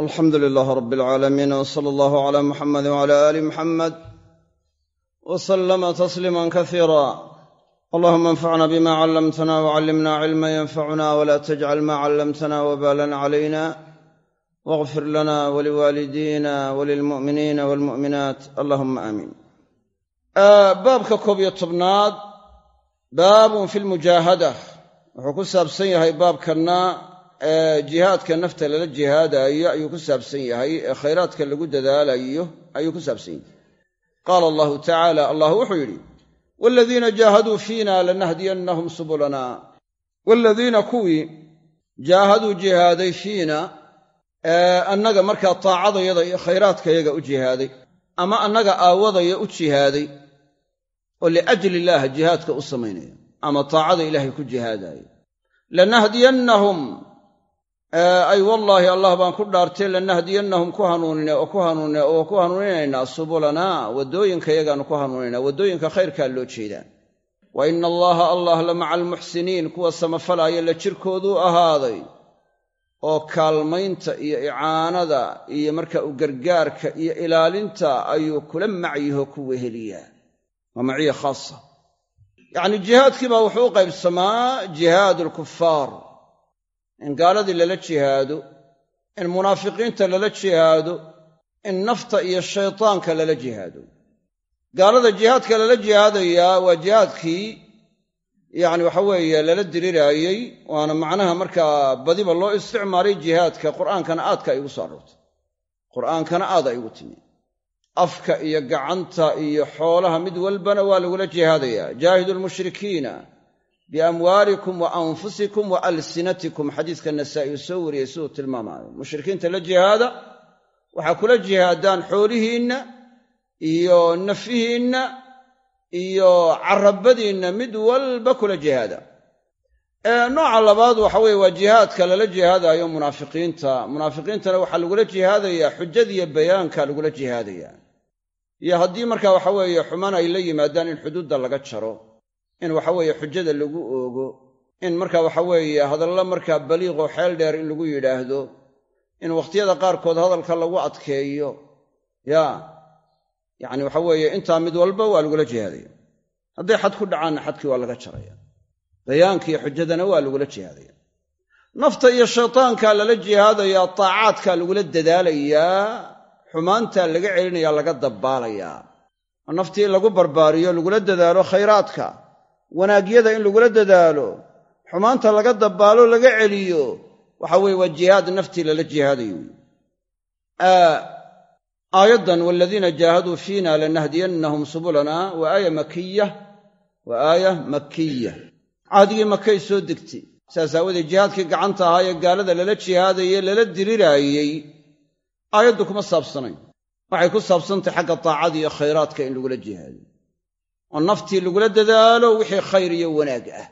alxamdu lilaah rab alcaalamiin w sala allahu cala muxamadi wcala aali muxamed w salama tasliima kasiira allahuma anfacna bima callamtana wcallimna cilma yanfacuna wla tajcal ma callamtana wbalan calayna wاغfir lana waliwaalidina walilmu'miniina walmu'minaat allahuma aamiin baabka koob iyo tobnaad baabun fi lmujaahada wuxuu ku saabsan yahay baabkanna jihaadka nafta lala jihaadaayo ayuu ku saabsan yahay ee khayraadka lagu dadaalayo ayuu ku saabsan yahay. Qaala allahu tacaala allah wuxuu yidhi waaladiina jaahaduu fiina lanahdiyannahum subulana waaladiina kuwii jaahaduu jihaaday fiina annaga markaa taacadayada iyo khayraadkayaga u jihaaday ama annaga aawadaya u jihaaday oo liajli illaah jihaadka u samaynaya ama taacada ilaahay ku jihaadaayo. Lanahdiyannahum ay wallaahi allah baan ku dhaartay lanahdiyannahum ku hanuunine oo ku hanuunine oo ku hanuuninaynaa subulanaa waddooyinkayagaanu ku hanuuninaa waddooyinka khayrkaa loo jeedaa wa ina allaha allah la maca almuxsiniin kuwa samafalaaya la jirkooduu ahaaday oo kaalmaynta iyo icaanada iyo marka u gargaarka iyo ilaalinta ayuu kula macyaho ku weheliyaa. Waa maciya khaasa. Yacni jihaadkii baa wuxuu u qaybsamaa jihaad alkufaar in gaaladii lala jihaado in munaafiqiinta lala jihaado in nafta iyo shaytaanka lala jihaado. Gaalada jihaadka lala jihaadayaa waa jihaadkii yacni waxa weeye lala diriraayey waana macnaha markaa badiba loo isticmaalay jihaadka qur'aankana aadka ugu soo aroortay. Qur'aankana aad ay ugu timi afka iyo gacanta iyo xoolaha mid walbana waa lagula jihaadayaa. Jaahidu lmushrikiina biamwaalikum wa anfusikum wa alsinatikum. Xadiiska nasaa'i uu soo wariyey siduu tilmaamaayo. Mushrikiinta la jihaada waxaa kula jihaadaan xoolihiinna iyo nafihiinna iyo carabadiinna mid walba kula jihaada. Nooca labaad waxa weeye waa jihaadka lala jihaadaayo munaafiqiinta. Munaafiqiintana waxaa lagula jihaadayaa xujadiiyo bayaanka lagula jihaadayaa. Iyo haddii marka waxa weeye xumaan ay la yimaadaan in xuduudda laga jaro in waxaweeye xujada lagu oogo in marka waxaweeye hadallo markaa baliiqoo xeel dheer in lagu yidhaahdo in wakhtiyada qaarkood hadalka lagu adkeeyo ya yacni waxa weeye intaa mid walba waa lagula jihaadaya. Hadday xad ku dhacaanna xadkii waa laga jaraya. Bayaankiiyo xujadana waa lagula jihaadaya. Nafta iyo shaytaankaa lala jihaadayaa taacaadkaa lagula dadaalayaa xumaantaa laga celinayaa laga dabbaalayaa naftii lagu barbaariyo lagula dadaalo khayraadka wanaagyada in lagula dadaalo xumaanta laga dabbaalo laga celiyo waxa weeye waa jihaad naftii lala jihaadayo. Aayaddan waladiina jaahaduu fiina lanahdiyannahum subulana waa aaya makiya waa aaya makiya. Cahdigii makay soo degtay saas aawadeed jihaadkii gacanta ahaa ee gaalada lala jihaadaye lala diriraayey aayaddu kuma saabsanayn. Waxay ku saabsantay xagga taacada iyo khayraadka in lagula jihaado oo naftii lagula dadaalo wixii khayr iyo wanaag ah.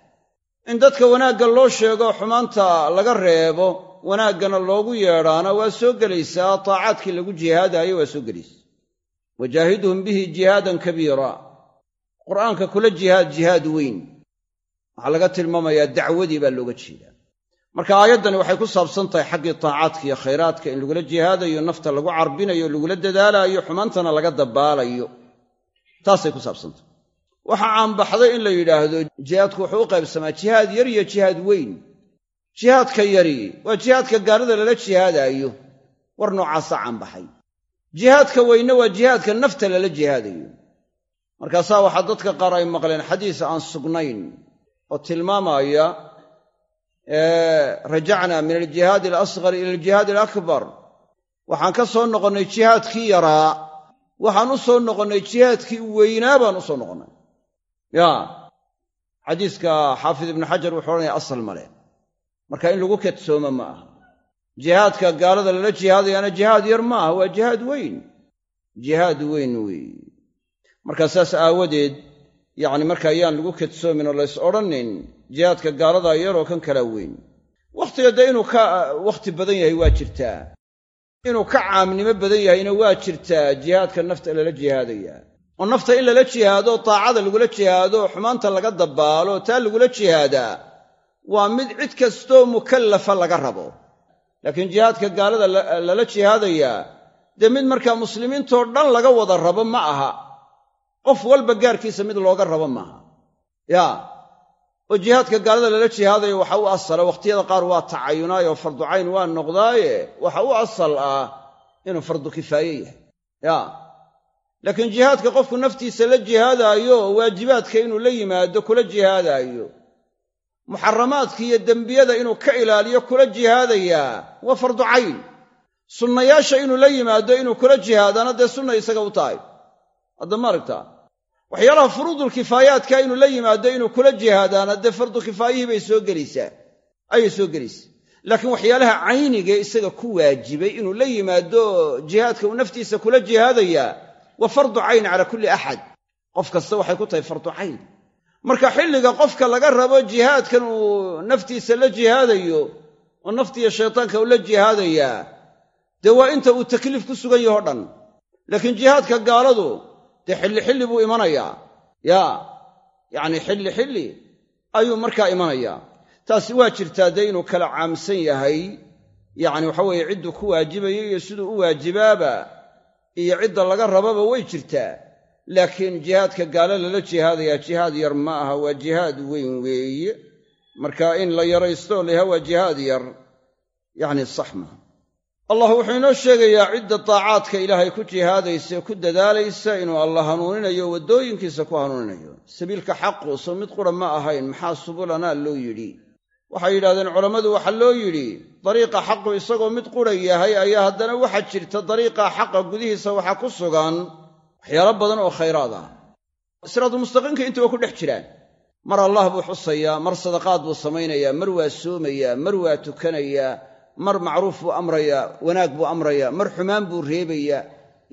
In dadka wanaagga loo sheego xumaanta laga reebo wanaaggana loogu yeedhaana waa soo gelaysaa taacaadkii lagu jihaadaayo waa soo gelaysa. Wajaahiduhum bihi jihaadan kabiira. Qur'aanka kula jihaad jihaad weyn. Waxaa laga tilmaamayaa dacwadii baa looga jeedaa. Marka aayaddani waxay ku saabsan tahay xaggii taacaadka iyo khayraadka in lagula jihaadayo nafta lagu carbinayo lagula dadaalaayo xumaantana laga dabbaalayo taasay ku saabsantahay waxaa caanbaxday in la yidhaahdo jihaadku wuxuu u qaybsamaa jihaad yar iyo jihaad weyn. Jihaadka yari waa jihaadka gaalada lala jihaadaayo. War noocaasaa caanbaxay jihaadka weynna waa jihaadka nafta lala jihaadayo. Markaasaa waxaa dadka qaar ay maqleen xadiis aan sugnayn oo tilmaamaya rajacna min aljihaadi alasghar ila aljihaadi alakbar. Waxaan ka soo noqonnay jihaadkii yaraa waxaan u soo noqonnay jihaadkii weynaa baan u soo noqonnay ya xadiiska xaafid ibnu xajar wuxuu odhanaya asal male marka in lagu kadsooma ma aha. Jihaadka gaalada lala jihaadayaana jihaad yar ma aha waa jihaad weyn. Jihaad weyn weeye marka saas aawadeed yacni marka ayaan lagu kadsoomin oo lays odhanin jihaadka gaaladaa yaroo kan kalaa weyn. Wakhtiga dee inuu ka wakhti badan yahay waa jirtaa. Inuu ka caamnimo badan yahayna waa jirtaa jihaadka nafta lala jihaadaya oo nafta in lala jihaado taacada lagula jihaado xumaanta laga dabbaalo taa lagula jihaadaa waa mid cid kastoo mukallafa laga rabo. Laakiin jihaadka gaalada lala jihaadayaa dee mid markaa muslimiintoo dhan laga wada rabo ma aha. Qof walba gaarkiisa mid looga rabo maaha yaa oo jihaadka gaalada lala jihaadayo waxa u asala wakhtiyada qaar waa tacayunaayoo fardu cayn waa noqdaaye waxa u asal ah inuu fardu kifaaye yahay. Yaa laakiin jihaadka qofku naftiisa la jihaadaayo waajibaadka inuu la yimaado kula jihaadaayo. Muxaramaadka iyo dembiyada inuu ka ilaaliyo kula jihaadayaa waa fardu cayn. Sunnayaasha inuu la yimaado inuu kula jihaadana dee sunna isaga u tahay. Hadda ma aragtaa waxyaalaha furuudul kifaayaadka inuu la yimaado inuu kula jihaadaana dee fardu kifaayihii bay soo gelaysaa. Ayay soo gelaysaa laakiin waxyaalaha caynigae isaga ku waajibay inuu la yimaado jihaadka uu naftiisa kula jihaadayaa waa fardu cayn calaa kulli axad. Qof kasta waxay ku tahay fardu cayn. Marka xilliga qofka laga rabo jihaadkan uu naftiisa la jihaadayo oo naftiiyo shaytaanka uu la jihaadayaa dee waa inta uu takliif ku sugan yaho dhan. Laakiin jihaadka gaaladu dee xilli xilli buu imanayaa yaa yacni xilli xilli ayuu markaa imanayaa taasi waa jirtaa dee inuu kala caamsan yahay. Yacni waxa weeye cidduu ku waajibayo iyo siduu u waajibaaba iyo cidda laga rababa way jirtaa. Laakiin jihaadka gaalo lala jihaadayaa jihaad yar ma aha waa jihaad weyn weeye marka in la yaraysto layaha waa jihaad yar. Yacni sax maaha allah wuxuu inoo sheegayaa cidda daacaadka ilaahay ku jihaadaysa ee ku dadaalaysa inuu alla hanuuninayo waddooyinkiisa ku hanuuninayo. Sabiilka xaqu soo mid qura ma ahayn maxaa subulanaa loo yidhi waxay yidhahdeen culammadu waxaa loo yidhi dariiqa xaqu isagoo mid qura yahay ayaa haddana waxaa jirta dariiqa xaqa gudihiisa waxaa ku sugan. Waxyaalo badan oo khayraad ah. Siraadulmustaqiimka intuba ku dhex jiraan. Mar allah buu xusayaa mar sadaqaad buu samaynayaa mar waa soomayaa mar waa tukanayaa mar macruuf buu amrayaa wanaag buu amrayaa mar xumaan buu reebayaa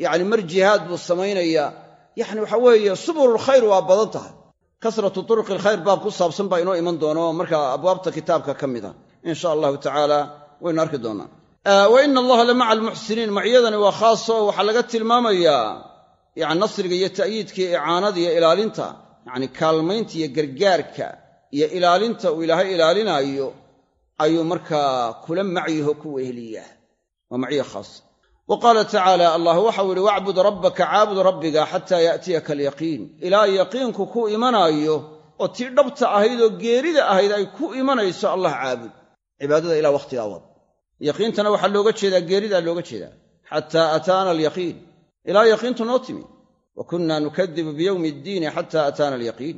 yacni mar jihaad buu samaynayaa. Yacni waxa weeye subululkhayr waa badan tahay kasratu turuqi alkhayr baab ku saabsan baa inoo iman doono. Markaa abwaabta kitaabka ka mid a in sha allahu tacaala waynu arki doonaa. Wa ina allaha la maca almuxsiniin. Maciyadani waa khaaso waxaa laga tilmaamayaa yani nasriga iyo ta'yiidka iyo icaanada iyo ilaalinta yacni kaalmaynta iyo gargaarka iyo ilaalinta uu ilaahay ilaalinaayo ayuu markaa kula macyaho ku weheliyaa waa macyo khaasa wa qaala tacaala allah waxau yihi wacbud rabbaka caabud rabbiga xataa ya'tiyaka alyaqiin. Ilaa yaqiinku ku imanaayo oo tii dhabta ahayd oo geerida ahayd ay ku imanayso allah caabud. Cibaadada ilaa wakhtigaa wad yaqiintana waxaa looga jeedaa geeridaa looga jeedaa. Xataa ataana alyaqiin. Ilaa yaqiintu noo timi. Wa kunna nukadibu biyowmi iddiini xataa ataana alyaqiin.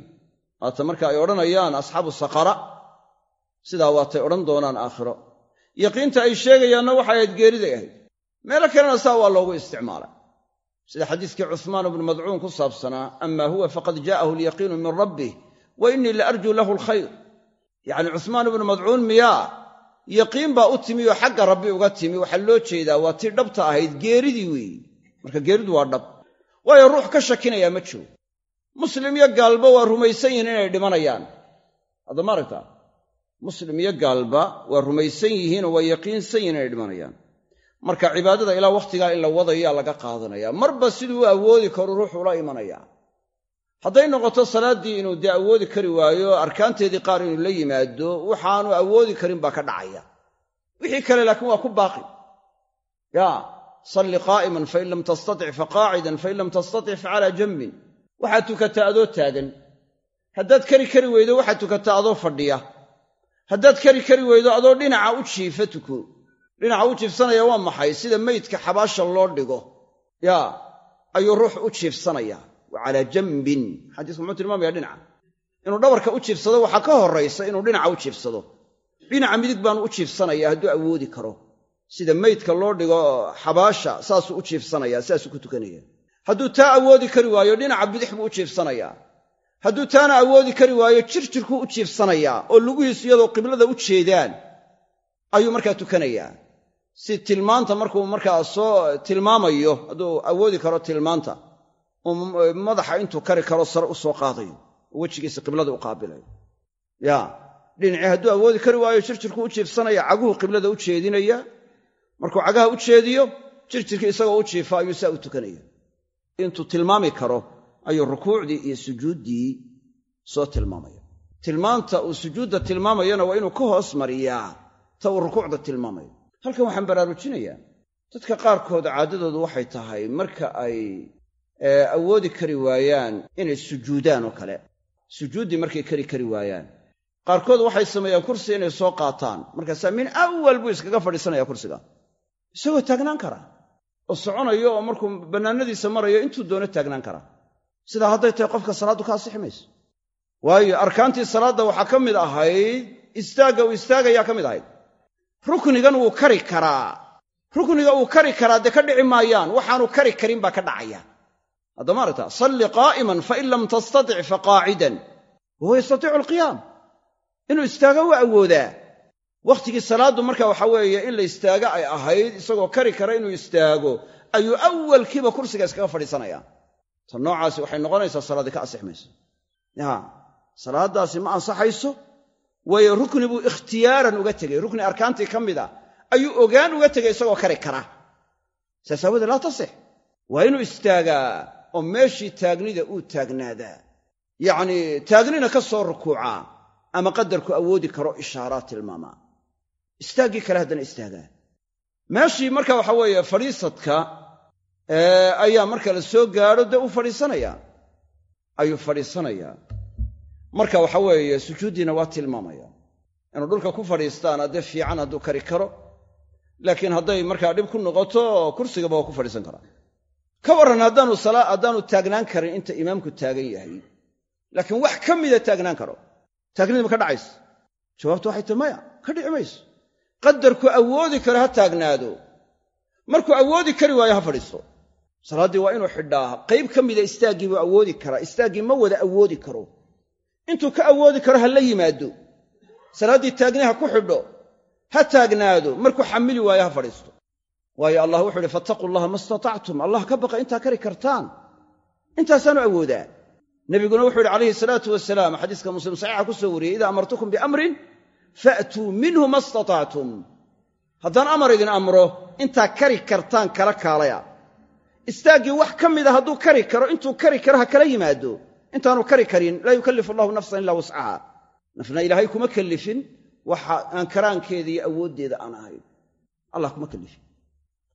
Waata marka ay odhanayaan asxaabu saqara sidaa waatay odhan doonaan aakhiro. Yaqiinta ay sheegayaanna waxay ahayd geeriday ahayd meelo kalena saa waa loogu isticmaalay. Sida xadiiskii cuhmaan bnu madcuun ku saabsanaa ama huwa faqad jaa'ahu alyaqiinu min rabbih wa innii la arjuu lahu alkhayr. Yacni cuhmaan ibnu madcuun miyaa yaqiin baa u timi oo xagga rabbi uga timi. Waxaa loo jeedaa waa tii dhabta ahayd geeridii weeyi. Marka geeridu waa dhab waayo ruux ka shakinayaa ma jiro. Muslim iyo gaalba waa rumaysan yihiin inay dhimanayaan. Hadda ma aragtaa muslim iyo gaalba waa rumaysan yihiinoo waa yaqiinsan yihiin inay dhimanayaan marka cibaadada ilaa wakhtigaa in la wadayaa laga qaadanaya. Marba siduu u awoodi karo ruuxu la imanayaa hadday noqoto salaaddii inuu dee awoodi kari waayo arkaanteedii qaar inuu la yimaado waxaanu awoodi karin baa ka dhacaya. Wixii kale laakiin waa ku baaqi. Ya salli qaa'iman fain lam tastatic faqaacidan fain lam tastatic facalaa jambin waxaad tukataa adoo taagan. Haddaad kari kari weydo waxaad tukataa adoo fadhiya. Haddaad kari kari weydo adoo dhinaca u jiifa tuko dhinaca u jiifsanaya waa maxay? Sida meydka xabaasha loo dhigo. Yaa ayuu ruux u jiifsanayaa wa calaa jambin. Xadiisku muxuu tilmaamaya dhinaca? Inuu dhabarka u jiifsado waxaa ka horraysa inuu dhinaca u jiifsado dhinaca midig baanu u jiifsanaya hadduu awoodi karo. Sida meydka loo dhigo xabaasha saasuu u jiifsanayaa sidaasuu ku tukanaya. Hadduu taa awoodi kari waayo dhinaca bidix buu u jiifsanayaa hadduu taana awoodi kari waayo jirjirkuu u jiifsanayaa oo lugihiisu iyadoo qiblada u jeedaan ayuu markaa tukanayaa si tilmaanta markuu markaa soo tilmaamayo hadduu awoodi karo tilmaanta uu madaxa intuu kari karo sare u soo qaadayo oo wejigiisa qiblada u qaabilayo ya dhinacii hadduu awoodi kari waayo jirjirkuu u jiifsanaya caguhu qiblada u jeedinaya markuu cagaha u jeediyo jirjirkii isagoo u jiifa ayuu saa u tukanaya. Intuu tilmaami karo ayuu rukuucdii iyo sujuuddii soo tilmaamaya. Tilmaanta uu sujuudda tilmaamayana waa inuu ka hoos mariyaa ta uu rukuucda tilmaamayo halkan waxaan baraarujinayaa dadka qaarkood caadadoodu waxay tahay marka ay awoodi kari waayaan inay sujuudaan oo kale. Sujuuddii markay kari kari waayaan. Qaarkood waxay sameeyaan kursi inay soo qaataan. Markaasaa min awal buu iskaga fadhiisanaya kursiga. Isagoo taagnaan kara. Oo soconayo oo markuu bannaanadiisa marayo intuu doono taagnaan kara. Sidaa hadday tahay qofka salaaddu ka asixi mayso waayo arkaantii salaadda waxaa ka mid ahayd istaagga uu istaagayaa ka mid ahayd ruknigan wuu kari karaa. Rukniga uu kari karaa dee ka dhici maayaan waxaanu kari karin baa ka dhacaya. Haddama aragta salli qaa'iman fain lam tastatic faqaacidan wahuwa yastatiicu alqiyaam. Inuu istaago waa awoodaa. Wakhtigii salaaddu marka waxa weeye in la istaago ay ahayd isagoo kari kara inuu istaago ayuu awalkiiba kursiga iskaga fadhiisanaya. Ta noocaasi waxay noqonaysaa salaaddii ka asix mayso ya salaaddaasi ma ansaxayso waayo rukni buu ikhtiyaaran uga tegey. Rukni arkaantii ka mid a ayuu ogaan uga tegay isagoo kari kara. Saas aawoodee laa tasix. Waa inuu istaagaa oo meeshii taagnida uu taagnaadaa. Yacnii taagnina ka soo rukuucaa ama qadarku awoodi karo ishaaraa tilmaamaa. Istaaggii kale haddana istaagaa. Meeshii marka waxa weeye fadhiisadka ayaa marka la soo gaadho dee uu fadhiisanayaa ayuu fadhiisanayaa marka waxa weeye sujuuddiina waa tilmaamaya. Inuu dhulka ku fadhiistaana dee fiican hadduu kari karo laakiin hadday markaa dhib ku noqoto kursigaba waa ku fadhiisan karaa. Ka warran haddaanu haddaanu taagnaan karin inta imaamku taagan yahay. Laakiin wax ka mida taagnaan karo. Taagnidii ma ka dhacaysa jawaabtu waxay tahi maya ka dhici mayso. Qadarku awoodi karo ha taagnaado. Markuu awoodi kari waayo ha fadhiisto salaaddii waa inuu xidhaa qayb ka mida istaaggii buu awoodi karaa. Istaaggii ma wada awoodi karo intuu ka awoodi karo ha la yimaado. Salaaddii taagni ha ku xidho ha taagnaado markuu xamili waayo ha fadhiisto. Waayo allah wuxuu ihi fattaquu llaha ma istatactum. Allah ka baqa intaa kari kartaan. Intaasaanu awoodaa. Nebiguna wuxuu yidhi calayhi salaatu wasalaam xadiiska muslim saxiixa ku soo wariyey idaa amartukum biamrin faatuu minhu ma istatactum. Haddaan amar idin amro intaa kari kartaan kala kaalaya. Istaaggii wax ka mida hadduu kari karo intuu kari karo ha kala yimaado intaanu kari karin laa yukallifu allahu nafsan ilaa wuscaha nafna ilaahay kuma kellifin waxa aan karaankeeda iyo awooddeeda aan ahayn. Allah kuma kellifin.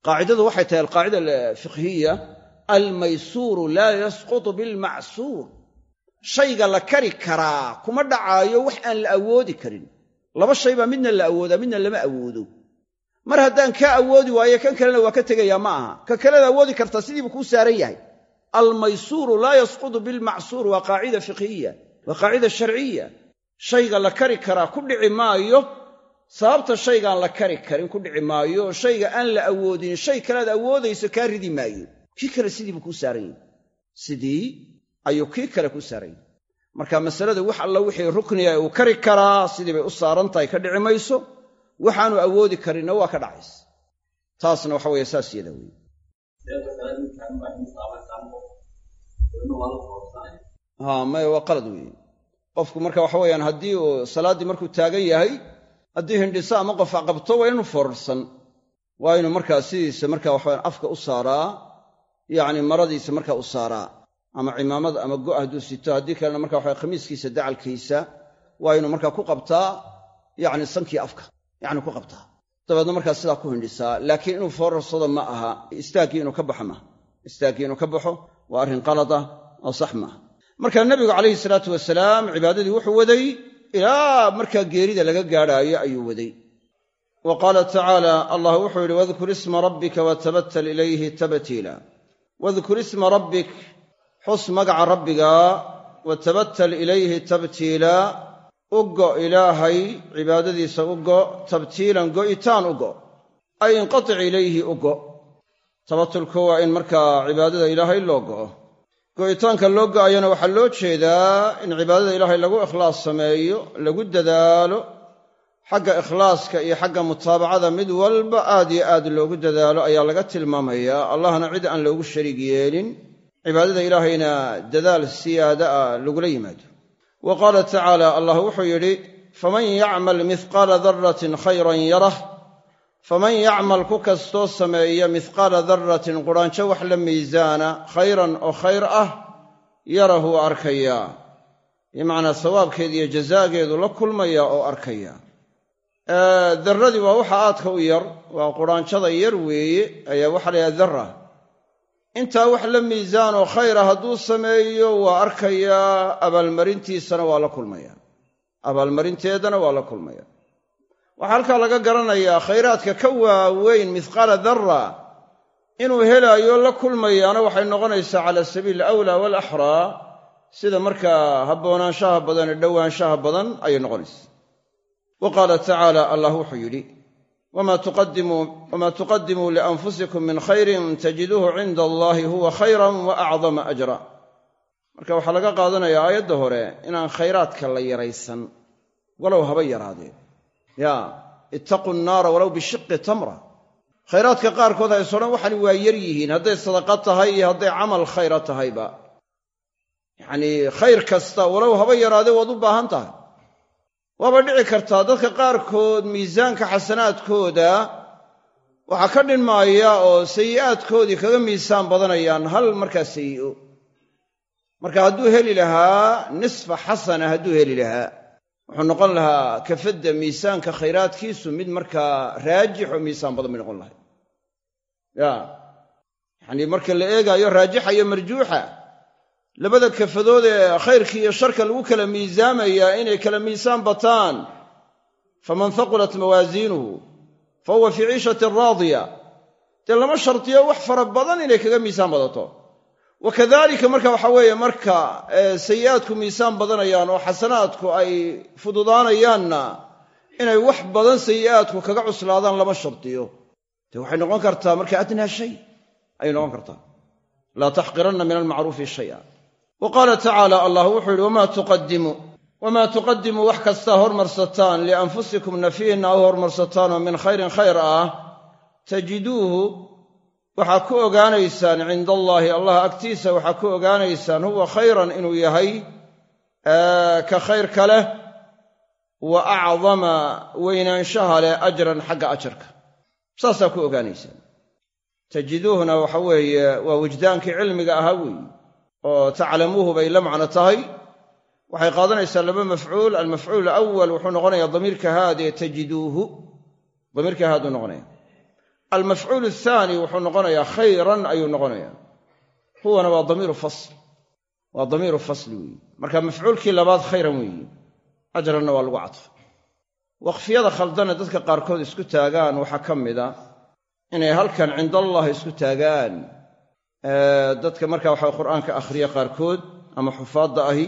Qaacidadu waxay tahay alqaacida alfiqhiya almaysuuru laa yasqutu bilmacsuur shayga la kari karaa kuma dhacaayo wax aan la awoodi karin. Laba shay baa midna la awoodaa midna lama awoodo. Mar haddaan kaa awoodi waayo kan kalena waa ka tegayaa ma aha. Ka kalead awoodi kartaa sidiibu kuu saaran yahay almaysuuru laa yasqutu bilmacsuur waa qaacida fiqhiya waa qaacida sharciya shayga la kari karaa ku dhici maayo sababta shaygaan la kari karin ku dhici maayo shayga aan la awoodin shay kalead awoodayso kaa ridi maayo. Kii kale sidiibuu kuu saaran yahay. Sidii ayuu kii kale kuu saaran yahay. Marka masalada wax alla wixii rukniga uu kari karaa sidii bay u saaran tahay ka dhici mayso waxaanu awoodi karinna waa ka dhacaysa. Taasna waxa weeye saas yada wey ha maya waa qalad weeye. Qofku marka waxa weeyaan haddii uu salaaddii markuu taagan yahay haddii hindhiso ama qofa qabto waa inu foorarsan. Waa inu markaa sidiisa marka waxaweyan afka u saaraa yacni maradiisa markaa u saaraa ama cimaamad ama go' hadduu sito haddii kalena marka waxa khamiiskiisa dacalkiisa waa inuu markaa ku qabtaa yacni sankii afka yacni ku qabtaa. Dabeedna markaa sidaa ku hindhisaa laakiin inuu foorarsado ma aha. Istaaggii inuu ka baxo maaha istaaggii inuu ka baxo waa arrin qalada oo sax maaha marka nebigu calayhi salaatu wasalaam cibaadadii wuxuu waday ilaa markaa geerida laga gaadhaayo ayuu waday. Wa qaala tacaala allah wuxuu yidhi wadkur isma rabbika watabattal ilayhi tabtiila wadkur isma rabbik xus magaca rabbigaa watabattal ilayhi tabtiila ugo ilaahay cibaadadiisa ugo tabtiilan go'itaan ugo ay inqatic ilayhi ugo tabatulku waa in markaa cibaadada ilaahay loo go'o go'itaanka loo go'ayana waxaa loo jeedaa in cibaadada ilaahay lagu ikhlaas sameeyo lagu dadaalo xagga ikhlaaska iyo xagga mutaabacada mid walba aad iyo aad loogu dadaalo ayaa laga tilmaamayaa. Allahna cid aan loogu shariig yeelin cibaadada ilaahayna dadaal siyaada ah lagula yimaado. Wa qaala tacaala allah wuxuu yidhi faman yacmal mihqaala daratin khayran yarah faman yacmal ku kastoo sameeya mihqaala daratin quraanjo wax la miisaana khayran oo khayr ah yarahu arkayaa bimacnaa sawaabkeed iyo jazaageedu la kulmaya oo arkaya darradii waa waxa aadka u yar waa quraanjada yar weeye ayaa waxaa la yidhaha darra intaa wax la miisaan oo khayra hadduu sameeyo waa arkayaa abaalmarintiisana waa la kulmaya abaalmarinteedana waa la kulmaya waxaa halkaa laga garanayaa khayraadka ka waaweyn mithqaala darra inuu helaayo la kulmayaana waxay noqonaysaa cala sabiili alawlaa waalaxraa sida markaa habboonaanshaha badan ee dhowaanshaha badan ayay noqonaysaa wa qaala tacaala allah wuxuu yidhi wma tuqadimuu lianfusikum min khayrin tajiduuhu cinda allahi huwa khayran wa acdama ajra. Marka waxaa laga qaadanaya aayadda hore inaan khayraadka la yaraysan walow haba yaraadeen ya ittaquu nnaara walow bishiqi tamra. Khayraadka qaarkood hays odhan waxani waa yar yihiin. Hadday sadaqa tahay iyo hadday camal khayra tahayba yacnii khayr kasta walow haba yaraadee waad u baahan tahay. Waaba dhici kartaa dadka qaarkood miisaanka xasanaadkooda waxaa ka dhinmaaya oo sayi'aadkoodii kaga miisaan badanayaan hal markaa sayi'o. Marka hadduu heli lahaa nisfa xasana hadduu heli lahaa wuxuu noqon lahaa kafadda miisaanka khayraadkiisu mid markaa raajixoo miisaan badan bay noqon lahay ya. Yacanii marka la eegaayo raajixa iyo marjuuxa labada kafadood ee khayrkii iyo sharka lagu kala miisaamayaa inay kala miisaan bataan faman haqulat mawaasiinuhu fa huwa fii ciishatin raadiya. Dee lama shartiyo wax fara badan inay kaga miisaan badato wa kadalika marka waxa weeye marka sayi'aadku miisaan badanayaan oo xasanaadku ay fududaanayaanna inay wax badan sayi'aadku kaga cuslaadaan lama shartiyo dee waxay noqon kartaa marka adnaa shay ayay noqon kartaa. Laa taxqiranna min almacruufi shaya wa qaala tacaala allah wuxuu yidhi wamaa tuqadimuu wamaa tuqadimuu wax kastaa hormarsataan lianfusikum nafiihna u hormarsataan oo min khayrin khayr ah tajiduuhu waxaa ku ogaanaysaan cinda allaahi allah agtiisa waxaa ku ogaanaysaan huwa khayran inuu yahay ka khayrka leh wa acdama weynaanshaha leh ajran xagga ajarka saasaa ku ogaanaysaan. Tajiduuhuna waxa weeye waa wijdaankii cilmiga ahaa weeye oo taclamuuhu bay la macno tahay. Waxay qaadanaysaa laba mafcuul almafcuul alawal wuxuu noqonayaa damiirka haadee tajiduuhu. Damiirka haaduu noqonaya almafcuul athaani wuxuu noqonayaa khayran ayuu noqonayaa huwana waa damiiru fasl waa damiiru fasli weeye marka mafcuulkii labaad khayran weeye ajranna waa lagu cadfa waqfiyada khaldana dadka qaarkood isku taagaan waxaa ka mida inay halkan cinda allahi isku taagaan dadka marka waxa qur'aanka akhriya qaarkood ama xufaadda ahi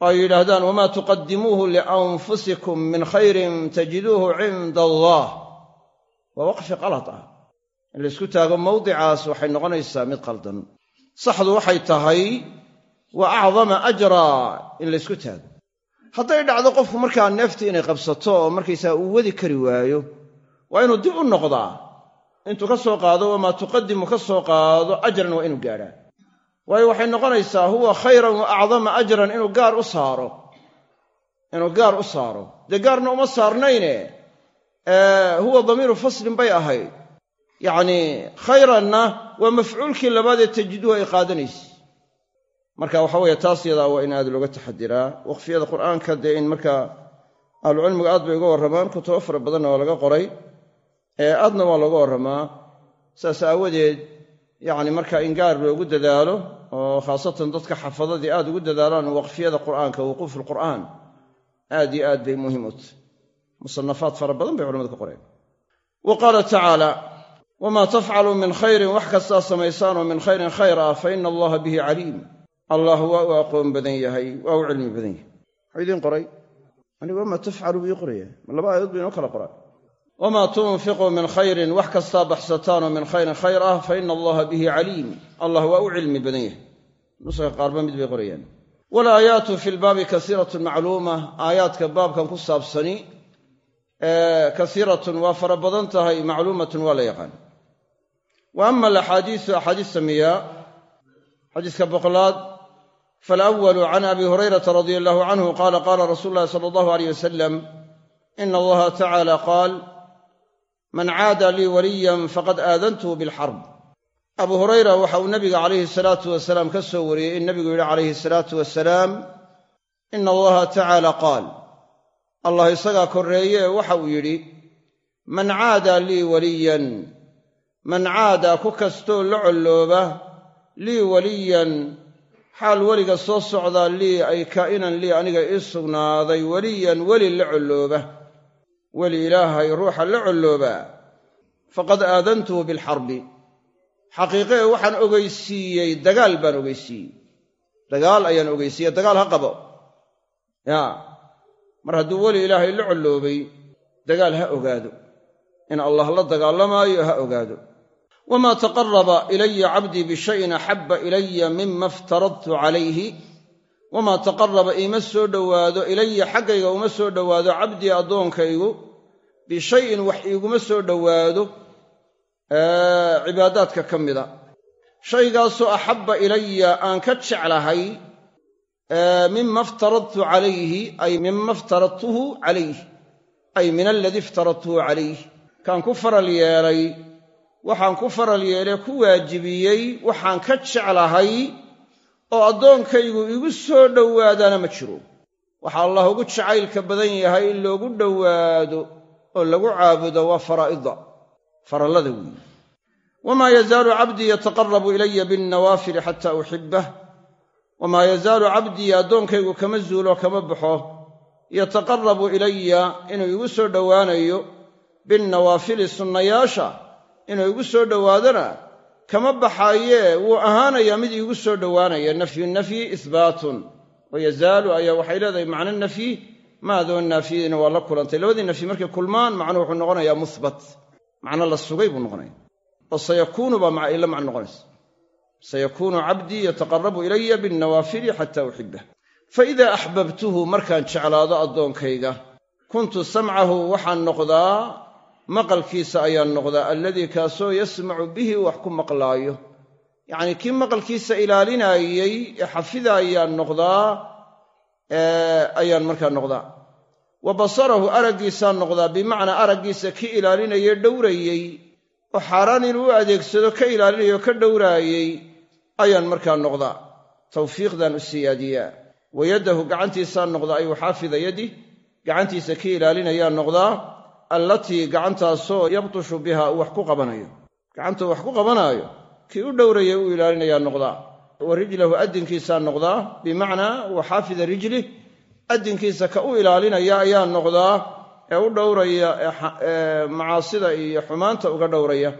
oo ay yidhaahdaan wamaa tuqadimuuhu lianfusikum min khayrin tajiduuhu cinda allah waa waqfi qalad ah. In la isku taago mawdicaas waxay noqonaysaa mid qaldan saxdu waxay tahay wa acdama ajraa in la ysku taago. Hadday dhacdo qofku markaa neeftii inay qabsato oo markaysaa uu wadi kari waayo waa inuu dib u noqdaa. Intuu ka soo qaado wamaa tuqadimu ka soo qaado ajran waa inuu gaadhaa. Waayo waxay noqonaysaa huwa khayran wa acdama ajran inuu gaar u saaro. Inuu gaar u saaro. Dee gaarna uma saarnayne huwa damiiru faslin bay ahayd yacnii khayranna waa mafcuulkii labaadee tajiduhu ay qaadanaysa. Marka waxa weeye taas yadaa waa in aad looga taxadiraa waqfiyada qur'aanka dee in markaa ahlucilmigu aad bay uga warramaan kutubo fara badanna waa laga qoray. Aadna waa looga warramaa. Saas aawadeed yacni marka in gaar loogu dadaalo oo khaasatan dadka xafadadii aad ugu dadaalaan waqfiyada qur'aanka wuquufu lqur'aan aad iyo aad bay musanafaad fara badan bay culamadu ka qoreen. Wa qaala tacaala wamaa tafcaluu min khayrin wax kastaa samaysaanoo min khayrin khayr ah fa ina allaha bihi caliim. Allah waa u aqoon badan yahay waa u cilmi badan yahay. Muxuu idiin qoray? Anigu wamaa tafcalu buu ii qoraya. Laba aayadood ba inoo kala qoraa wamaa tunfiquu min khayrin wax kastaa baxsataanoo min khayrin khayr ah fa ina allaha bihi caliim. Allah waa u cilmi badan yahay. Nuska qaarba mid bay qorayaan. Walaayaatu fi lbaabi kasiiratun macluuma aayaadka baabkan ku saabsani kasiiratun waa fara badan tahay macluumatun waa la yaqaan. Wa ama alaxaadiisu axaadiista miyaa xadiiska boqolaad faalawalu can abi hurayrata radia allahu canhu qaala qaala rasuulu llahi sala allahu aleyh wasalam ina allaha tacaala qaal man caada lii waliyan faqad aadantuhu bilxarb. Abu hurayra waxa uu nabiga calayhi salaatu wasalaam ka soo wariyey in nabigu yidhi calayhi salaatu wasalaam ina allaha tacaala qaal allah isagaa korreeye waxa uu yidhi man caada lii waliyan man caadaa ku kastoo la collooba lii waliyan xaal weliga soo socdaa lii ay kaa'inan lii aniga ii sugnaaday weliyan weli la collooba weli ilaahay ruuxa la colloobaa faqad aadantuhu bilxarbi. Xaqiiqe waxaan ogeysiiyey dagaal baan ogeysiiyey. Dagaal ayaan ogeysiiyey dagaal ha qabo. Yaa mar hadduu weli ilaahay la colloobay dagaal ha ogaado. In allah la dagaalamaayo ha ogaado. Wamaa taqaraba ilaya cabdii bishayin axabba ilaya mima iftaradtu calayhi wamaa taqaraba iima soo dhowaado ilaya xaggayga uma soo dhowaado cabdii addoonkaygu. Bishayin wax iiguma soo dhowaado. Cibaadaadka ka mida. Shaygaasoo axabba ilaya aan ka jeclahay mima iftaradtu calayhi ay mima iftaradtuhu calayh ay min aladii iftaradtuhu calayh kaan ku faral yeelay waxaan ku faral yeelay ku waajibiyey waxaan ka jeclahay oo addoonkaygu igu soo dhowaadaana ma jiro waxa allah ugu jacaylka badan yahay in loogu dhowaado oo lagu caabudo waa faraa'ida farallada weeye wamaa yazaalu cabdii yataqarabu ilaya binnawaafili xataa uxibbah wamaa yazaalu cabdii addoonkaygu kama zuulo kama baxo yataqarabu ilaya inuu igu soo dhowaanayo binnawaafili sunnayaasha inuu igu soo dhowaadona kama baxaayee wuu ahaanayaa mid iigu soo dhowaanaya. Nafyu nafyi ihbaatun wa yazaalu ayaa waxay leedahay macno nafyi maadoo naafiyadiina waa la kulantay. Labadii nafyi markay kulmaan macnuhu wuxuu noqonayaa muhbat macno la sugay buu noqonaya oo sayakuunu baa ila macno noqonaysa sayakuunu cabdii yataqarabu ilaya binnawaafili xataa uxibah faida axbabtuhu markaan jeclaado addoonkayga kuntu samcahu waxaan noqdaa maqalkiisa ayaan noqdaa alladii kaasoo yasmacu bihi wax ku maqlaayo. Yacnii kii maqalkiisa ilaalinaayey ee xafida ayaan noqdaa ayaan markaa noqdaa. Wa basarahu araggiisaan noqdaa bimacnaa araggiisa kii ilaalinayee dhowrayey. Oo xaaraan inuu u adeegsado ka ilaalinayo ka dhowraayey ayaan markaa noqdaa tawfiiqdaan u siyaadiyaa wa yaddahu gacantiisaan noqdaa ay waxaafida yaddi gacantiisa kii ilaalinayaan noqdaa allatii gacantaasoo yabtushu biha uu wax ku qabanayo. Gacantuu wax ku qabanaayo kii u dhowraya u ilaalinayaa noqdaa. Wa rijlahu addinkiisaa noqdaa bimacnaa wa xaafida rijlih addinkiisa ka u ilaalinaya ayaa noqdaa ee u dhowraya ee macaasida iyo xumaanta uga dhowraya.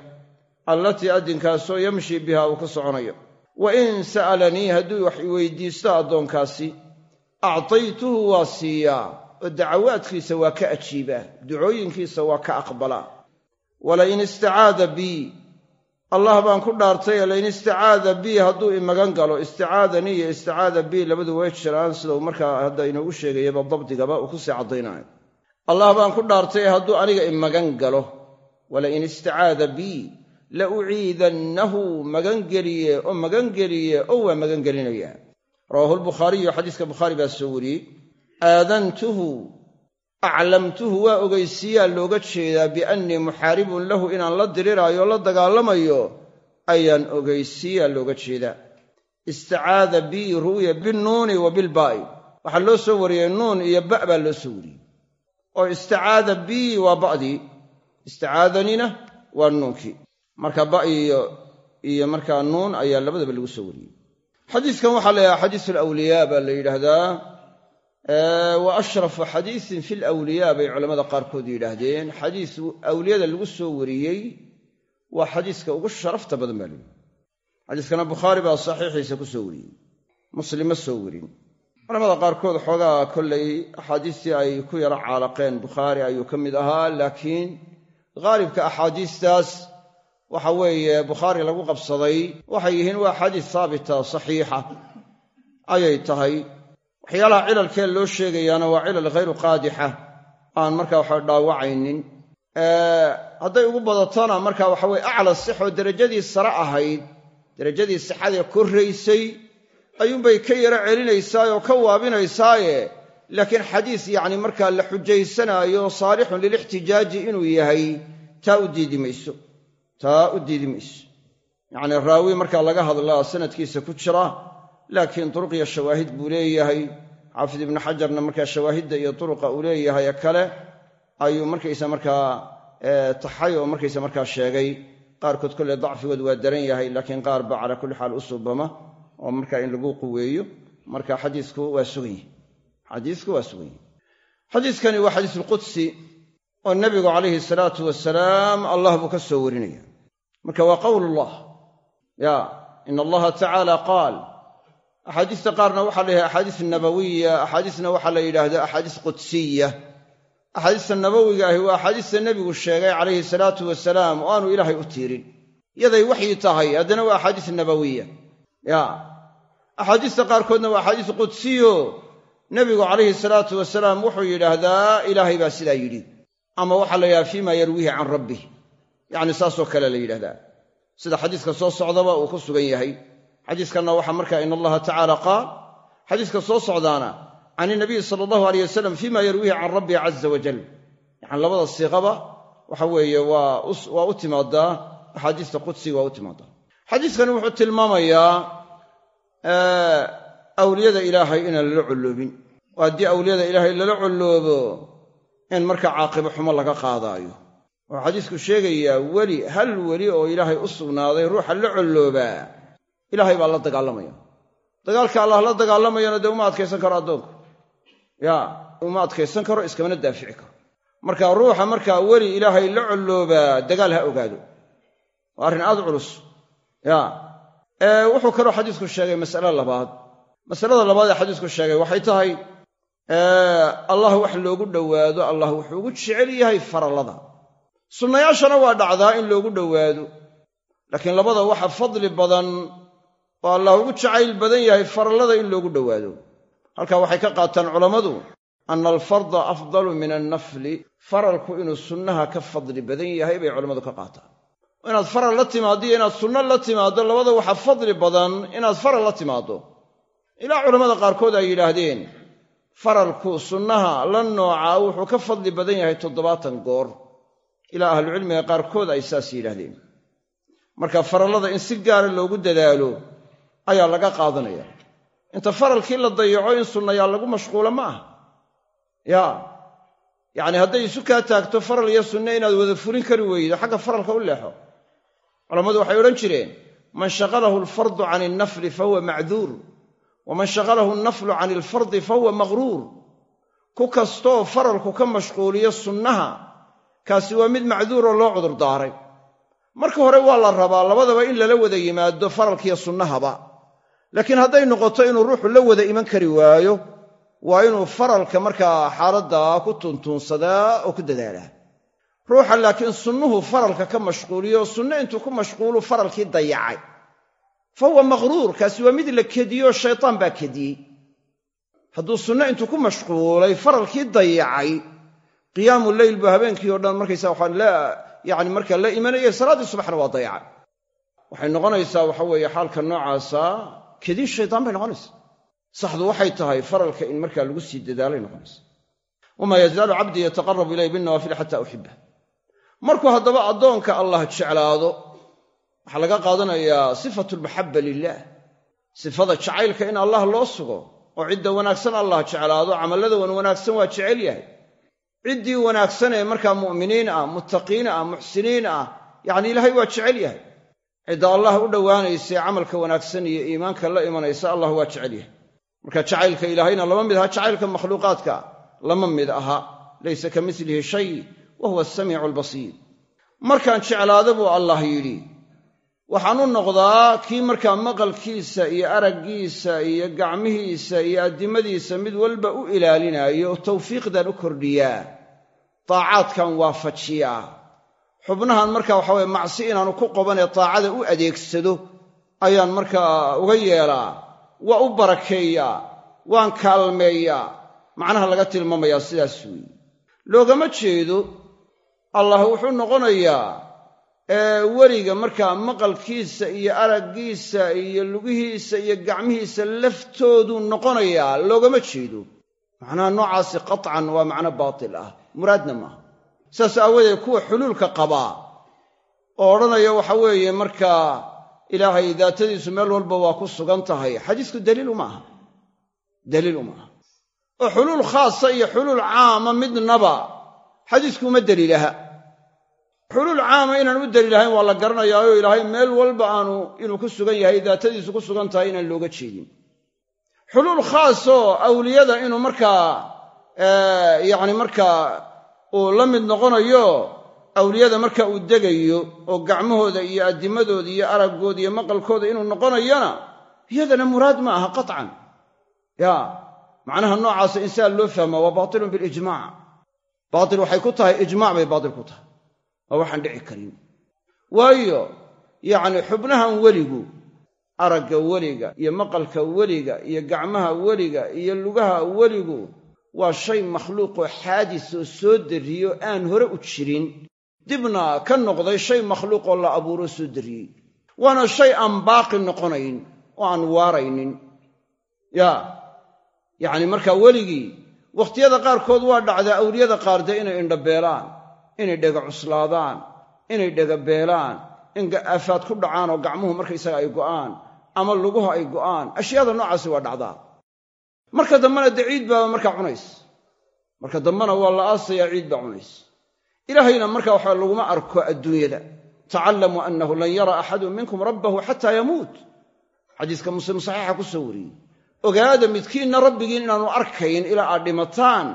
Allatii addinkaasoo yamshi biha uu ku soconayo wa in sa'alanii hadduu wax iweydiisto addoonkaasi actaytuhu waa siiyaa oo dacawaadkiisa waa ka ajiibaa ducooyinkiisa waa ka aqbalaa walain istacaada bii allah baan ku dhaartay lain istacaada bii hadduu imagan galo isticaadanii iyo isticaada bii labadu way jiraan sida uu markaa hadda inoogu sheegayaba dabdigaba uu ku sii caddaynayo. Allah baan ku dhaartay hadduu aniga imagan galo walain istacaada bii la uciidannahu magangeliye oo magangeliye oo waa magangelinayaa rawaahu lbukhaariyu xadiiska bukhaari baa soo wariyey aadantuhu aclamtuhu waa ogeysiiyaa looga jeedaa biannii muxaaribun lahu inaan la diriraayo la dagaalamayo ayaan ogeysiiyaa looga jeedaa isticaada bii ru'ya binnuuni wa bilbaa'i waxaa loo soo wariyey nuun iyo ba' baa loo soo wariyey oo isticaada bii waa ba'dii isticaadaniina waa nuunkii marka ba iyo markaa nuun ayaa labadaba lagu soo wariyey. Xadiiskan waxaa la yidhaha xadiisu alawliyaa baa la yidhaahdaa wa ashrafu xadiisin fi lawliyaa bay culammada qaarkood yidhaahdeen. Xadiis awliyada lagu soo wariyey waa xadiiska ugu sharafta badan baa layihi xadiiskana bukhaari baa saxiixiisa ku soo wariyey. Muslim ma soo warin. Culamada qaarkood xoogaa kollay axaadiistii ay ku yaro caalaqeen bukhaari ayuu ka mid ahaa laakiin haalibka axaadiistaas waxa weeye bukhaari lagu qabsaday waxay yihiin waa axaadiis haabita saxiixa. Ayay tahay. Waxyaalaha cilalkee loo sheegayaana waa cilal ghayru qaadixa. Aan markaa waxa dhaawacaynin. Hadday ugu badatona marka waxa weye acla sixoo derajadii sare ahayd derajadii sixadee korraysay ayuunbay ka yaro celinaysaa oo ka waabinaysaaye. Laakiin xadiis yacni markaa la xujaysanaayo saalixun lilixtijaaji inuu yahay taa u diidi mayso taa u diidi mayso yacnii raawi markaa laga hadlaa sanadkiisa ku jira laakiin duruqiya shawaahid buu leeyahay xaafid ibnu xajarna markaa shawaahidda iyo turuqa uu leeyahay kale ayuu markaysa markaa taxay oo markaysa markaa sheegay. Qaarkood kolle dacfigood waa daran yahay laakiin qaar ba calaa kulli xaal u subama oo markaa in lagu quweeyo. Marka xadiisku waa sugan yahi xadiisku waa sugan yahi xadiiskani waa xadiisulqudsi oo nebigu calayhi salaatu wasalaam allah buu ka soo warinaya. Marka waa qowlullah ya in allaha tacaala qaal. Axaadiista qaarna waxaa la yidhahda axaadiis nabawiya axaadiisna waxaa la yidhaahdaa axaadiis qudsiya axaadiista nabawiga ahi waa axaadiista nebigu sheegay calayhi salaatu wasalaam oo aanu ilaahay u tiirin. Yaday waxyi tahay haddana waa axaadiis nabawiya. Ya axaadiista qaarkoodna waa axaadiis qudsiyo nebigu calayhi salaatu wasalaam wuxuu yidhaahdaa ilaahay baa sidaa yidhi ama waxaa la yidhahda fiima yarwiihi can rabbih yacni saasoo kale la yidhahdaa. Sida xadiiska soo socdaba uu ku sugan yahay. Xadiiskanna waxaa markaa in allaha tacaala qaal xadiiska soo socdaana can inabiyi sala allahu aleyh wasalam fima yarwiihi can rabbihi caza wajal yacani labada siiqaba waxa weeye waa u timaadaa axaadiista qudsiga waa u timaadaa. Xadiiskani wuxuu tilmaamayaa awliyada ilaahay inaan lala colloobin oo haddii awliyada ilaahay lala colloobo in markaa caaqibo xumo laga qaadaayo. Wuxuu xadiisku sheegayaa weli hal weli oo ilaahay u sugnaaday ruuxa la colloobaa ilaahay baa la dagaalamaya. Dagaalka allah la dagaalamayana dee uma adkaysan karo addoonku. Ya uma adkaysan karo iskamana daafici karo. Marka ruuxa markaa weli ilaahay la colloobaa dagaal ha ogaado. Waa arrin aad culus. Ya. Wuxuu kaloo xadiisku sheegay mas'ale labaad. Masalada labaad ee xadiisku sheegay waxay tahay allah wax loogu dhowaado allah wuxuu ugu jecel yahay farallada. Sunnayaashana waa dhacdaa in loogu dhowaado. Laakiin labada waxa fadli badan oo allah ugu jacayl badan yahay farallada in loogu dhowaado. Halkaa waxay ka qaataan culammadu anna alfarda afdalu min annafli faralku inuu sunnaha ka fadli badan yahay bay culammadu ka qaataan. Inaad faral la timaaddo iyo inaad sunno la timaaddo labada waxa fadli badan inaad faral la timaaddo. Ilaa culammada qaarkood ay yidhaahdeen faralku sunnaha la noocaa wuxuu ka fadli badan yahay toddobaatan goor. Ilaa ahlucilmiga qaarkood ay saas yidhaahdeen. Marka farallada in si gaara loogu dadaalo ayaa laga qaadanaya. Inta faralkii la dayaco in sunnayaal lagu mashquulo ma aha ya yacni hadday isu kaa taagto faral iyo sunne inaad wada furin kari weydo xagga faralka u leexo. Culammadu waxay odhan jireen man shaqalahu alfardu can ilnafli fahuwa macduur waman shaqalahu alnaflu can ilfardi fahuwa maqhruur ku kastooo faralku ka mashquuliyo sunnaha kaasi waa mid macduuroo loo cudurdaaray marka hore waa la rabaa labadaba in lala wada yimaado faralkiiyo sunnahaba. Laakiin hadday noqoto inuu ruuxu la wada iman kari waayo waa inuu faralka markaa xaaladdaa ku tuntuunsadaa oo ku dadaalaa. Ruuxa laakiin sunnuhu faralka ka mashquuliyo sunno intuu ku mashquulu faralkii dayacay fa huwa maqhruur kaasi waa mid la kediyoo shaytaan baa kediyey hadduu sunno intuu ku mashquulay faralkii dayacay qiyaamu leyl buu habeenkii o dhan markaysa waxaan markaa la imanayay salaaddii subaxna waa dayacay waxay noqonaysaa waxa weeye xaalka noocaasa kediin shaytaan bay noqonaysaa saxdu waxay tahay faralka in markaa lagu sii dadaalay noqonaysa wamaa yazaalu cabdii yataqarabu ilay binnawaafili xataa uxiba markuu haddaba addoonka allah jeclaado waxaa laga qaadanayaa sifatu lmaxabba lilah sifada jacaylka in allah loo sugo oo cidda wanaagsan allah jeclaado camallada wan wanaagsan waa jecel yahay. Ciddii wanaagsan ee markaa mu'miniin ah muttaqiin ah muxsiniin ah yacni ilaahay waa jecel yahay. Cidda allah u dhowaanaysae camalka wanaagsan iyo iimaanka la imanaysa allah waa jecel yahay. Marka jacaylka ilaahayna lama mid aha jacaylka makhluuqaadka lama mid aha. Laysa ka milihi shay wa huwa asamiicu albasiir markaan jeclaado buu allah yidhi waxaan u noqdaa kii markaa maqalkiisa iyo araggiisa iyo gacmihiisa iyo addimadiisa mid walba u ilaalinaayo oo tawfiiqdan u kordhiyaa. Daacaadkan waafajiyaa xubnahan markaa waxa weye macsi inaanu ku qabanee daacada u adeegsado ayaan markaa uga yeelaa. Waa u barakeeyaa waan kaalmeeyaa. Macnaha laga tilmaamayaa sidaas weeye. Loogama jeedo allah wuxuu noqonayaa weliga markaa maqalkiisa iyo araggiisa iyo lugihiisa iyo gacmihiisa laftoodu noqonayaa loogama jeedo. Macnaha noocaasi qatcan waa macno baatil ah. Muraadna maaha. Saas aawadeed kuwa xuluulka qabaa oo odhanaya waxa weeye markaa ilaahay daatadiisu meel walba waa ku sugan tahay xadiisku daliil uma aha daliil uma aha oo xuluul khaasa iyo xuluul caama midnaba xadiisku uma deliilaha xuluul caama inaan u deliilahayn waa la garanayaayo ilaahay meel walba aanu inuu ku sugan yahay daatadiisu ku sugan tahay inaan looga jeedin. Xuluul khaasoo awliyada inuu markaa yacni markaa uu la mid noqonayo awliyada marka uu degayo oo gacmahooda iyo addimadooda iyo araggooda iyo maqalkooda inuu noqonayona iyadana muraad ma aha qaطcan ya macnaha noocaasa insaan loo fahmaa waa baatilun bilijmac baatil waxay ku tahay ijmac bay baatil ku tahay waa waxaan dhici karin. Waayo yacni xubnahan weligu aragga weliga iyo maqalka weliga iyo gacmaha weliga iyo lugaha weligu waa shay makhluuqoo xaadis oo soo darriyo aan hore u jirin. Dibna ka noqday shay makhluuqoo la abuuro soo darriyey waana shay aan baaqi noqonayn oo aan waaraynin. Yaa yacni markaa weligii wakhtiyada qaarkood waa dhacdaa awliyada qaar dee inay indhabeelaan inay dhega cuslaadaan inay dhega beelaan in aafaad ku dhacaan oo gacmuhu markaysaga ay go'aan ama luguhu ay go'aan. Ashyaada noocaasi waa dhacdaa. Marka dambena dee ciid baaba markaa cunays. Marka dambena waa la aasayaa ciid baa cunays. Ilaahayna marka waxa laguma arko adduunyada. Tacallamuu annahu lan yara axadun minkum rabbahu xataa yamuut. Xadiiska muslim saxiixa ku soo wariyey. Ogaada midkiinna rabbigiin inaanu arkayn ilaa aad dhimataan